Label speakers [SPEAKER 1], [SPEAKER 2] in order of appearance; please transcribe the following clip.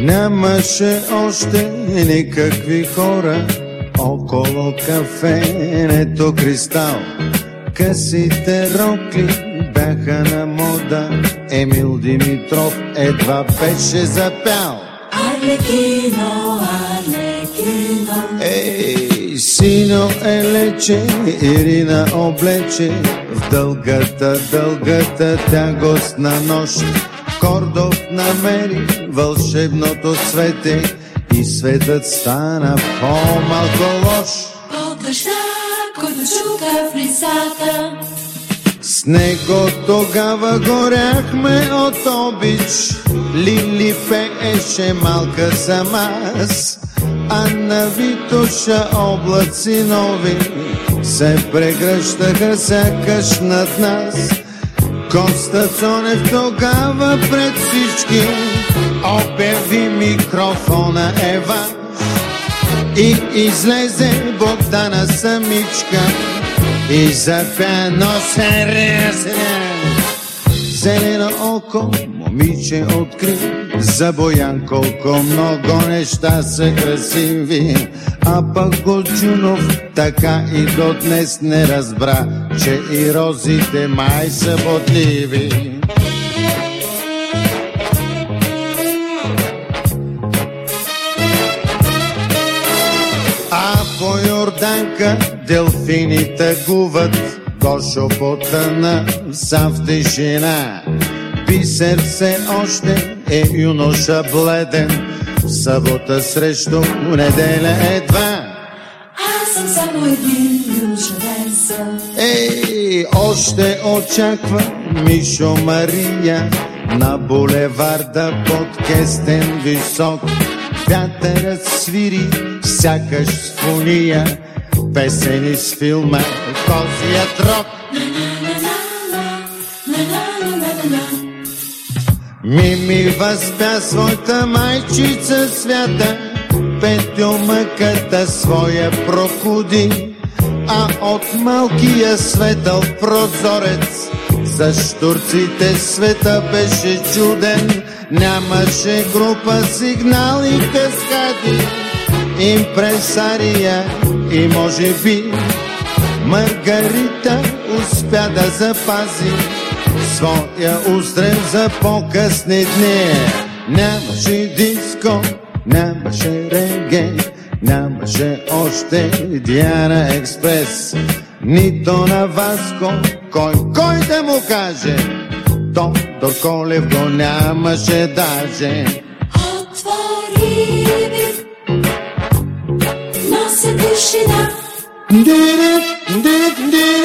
[SPEAKER 1] Нямаше още никакви хора около кафенето Кристал. Късите рокли бяха на мода, Емил Димитров едва беше запял.
[SPEAKER 2] Арлекино, Арлекино.
[SPEAKER 1] Ей, сино е лече, Ирина облече, в дългата, дългата тягостна нощ. Кордов намери вълшебното цвете и светът стана по-малко лош.
[SPEAKER 2] Под дъжда, който чука в лисата.
[SPEAKER 1] С него тогава горяхме от обич, Лили пееше малка сама аз, а на Витоша облаци нови се прегръщаха сякаш над нас. Коста Цонев тогава пред всички обяви микрофона е ваш и излезе Богдана самичка и запя сериозно. Зелено око, момиче откри за Боян колко много неща са красиви. А пък Голчунов така и до днес не разбра, че и розите май са бодливи. Йорданка делфините гуват, Гошо потъна са в тишина. Бисер се още е юноша бледен, в събота срещу неделя едва.
[SPEAKER 2] Аз съм само един юноша.
[SPEAKER 1] Ей, още очаква Мишо Мария на булеварда под кестен висок. Вятърът свири сякаш с фуния, песени с филма Козият рок. Мими възпя своята майчица свята, Петю мъката своя прокуди, а от малкия светъл прозорец за штурците света беше чуден. Нямаше група сигнали каскади, импресария и може би Маргарита успя да запази своя устрем за по-късни дни. Нямаше диско, нямаше реге, нямаше още Диана Експрес, нито на Васко, кой, кой да му каже? Доктор Колев го нямаше даже.
[SPEAKER 2] Отвори ми,
[SPEAKER 1] Krishna.